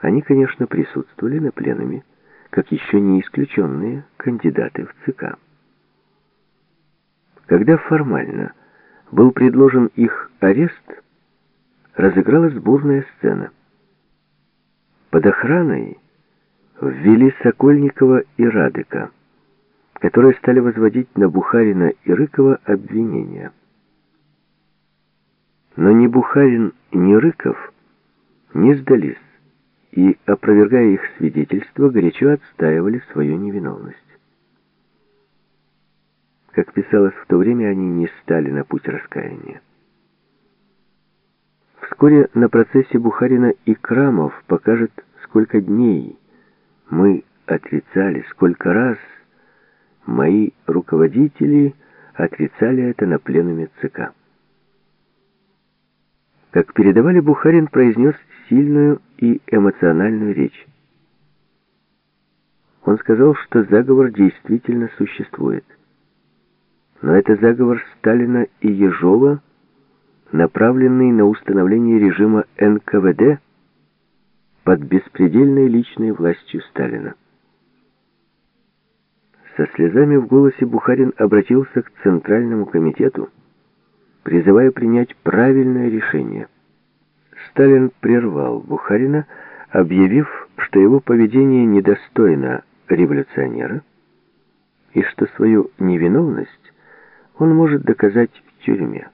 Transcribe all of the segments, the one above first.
Они, конечно, присутствовали на пленуме, как еще не исключенные кандидаты в ЦК. Когда формально был предложен их арест, разыгралась бурная сцена. Под охраной ввели Сокольникова и Радыка, которые стали возводить на Бухарина и Рыкова обвинения. Но ни Бухарин, ни Рыков не сдались и, опровергая их свидетельства, горячо отстаивали свою невиновность. Как писалось в то время, они не стали на путь раскаяния. Вскоре на процессе Бухарина и Крамов покажет, сколько дней мы отрицали, сколько раз мои руководители отрицали это на пленуме ЦК. Как передавали, Бухарин произнес сильную и эмоциональную речь. Он сказал, что заговор действительно существует. Но это заговор Сталина и Ежова, направленный на установление режима НКВД под беспредельной личной властью Сталина. Со слезами в голосе Бухарин обратился к Центральному комитету, призывая принять правильное решение. Сталин прервал Бухарина, объявив, что его поведение недостойно революционера и что свою невиновность он может доказать в тюрьме.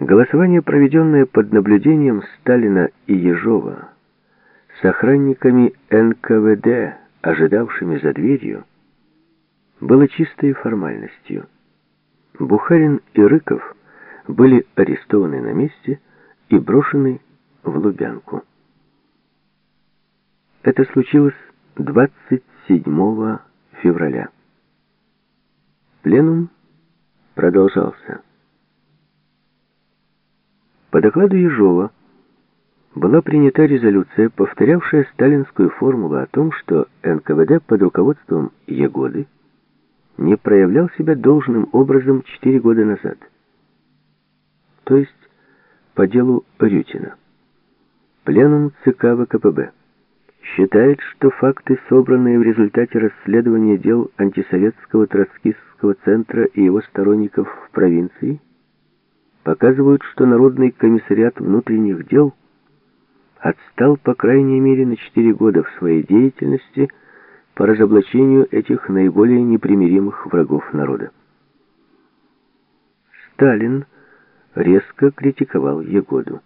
Голосование, проведенное под наблюдением Сталина и Ежова с охранниками НКВД, ожидавшими за дверью, было чистой формальностью. Бухарин и Рыков были арестованы на месте и брошены в Лубянку. Это случилось 27 февраля. Пленум продолжался. По докладу Ежова была принята резолюция, повторявшая сталинскую формулу о том, что НКВД под руководством Егоды не проявлял себя должным образом четыре года назад. То есть по делу Рютина. Пленум ЦК ВКПБ считает, что факты, собранные в результате расследования дел антисоветского троцкистского центра и его сторонников в провинции, показывают, что Народный комиссариат внутренних дел отстал по крайней мере на 4 года в своей деятельности по разоблачению этих наиболее непримиримых врагов народа. Сталин резко критиковал Егоду.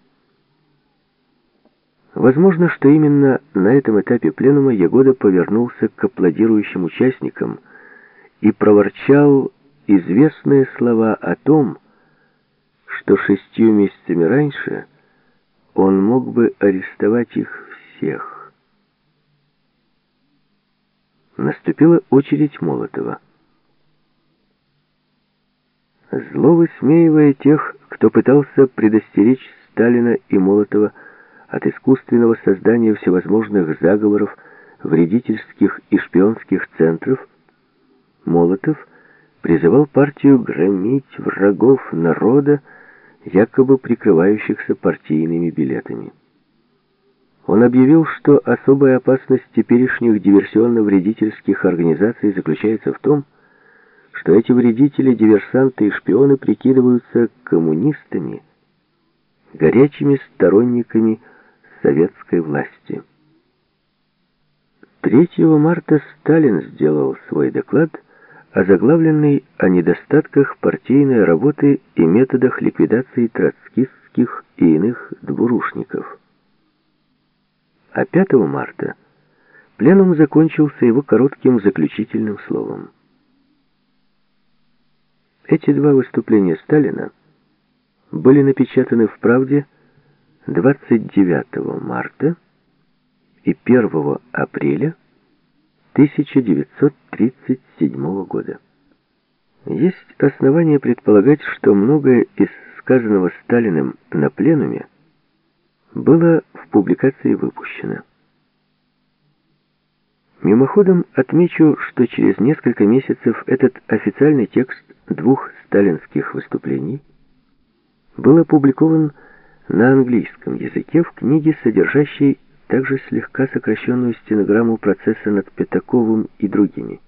Возможно, что именно на этом этапе пленума Егода повернулся к аплодирующим участникам и проворчал известные слова о том, что шестью месяцами раньше он мог бы арестовать их всех. Наступила очередь Молотова. Зло высмеивая тех, кто пытался предостеречь Сталина и Молотова от искусственного создания всевозможных заговоров, вредительских и шпионских центров, Молотов призывал партию громить врагов народа, якобы прикрывающихся партийными билетами. Он объявил, что особая опасность теперешних диверсионно-вредительских организаций заключается в том, что эти вредители, диверсанты и шпионы прикидываются коммунистами, горячими сторонниками советской власти. 3 марта Сталин сделал свой доклад, озаглавленный о недостатках партийной работы и методах ликвидации троцкистских и иных двурушников. А 5 марта пленум закончился его коротким заключительным словом. Эти два выступления Сталина были напечатаны в «Правде» 29 марта и 1 апреля 1937 года. Есть основания предполагать, что многое из сказанного Сталиным на пленуме было в публикации выпущено. Мимоходом отмечу, что через несколько месяцев этот официальный текст двух сталинских выступлений был опубликован на английском языке в книге, содержащей также слегка сокращенную стенограмму процесса над Пятаковым и другими.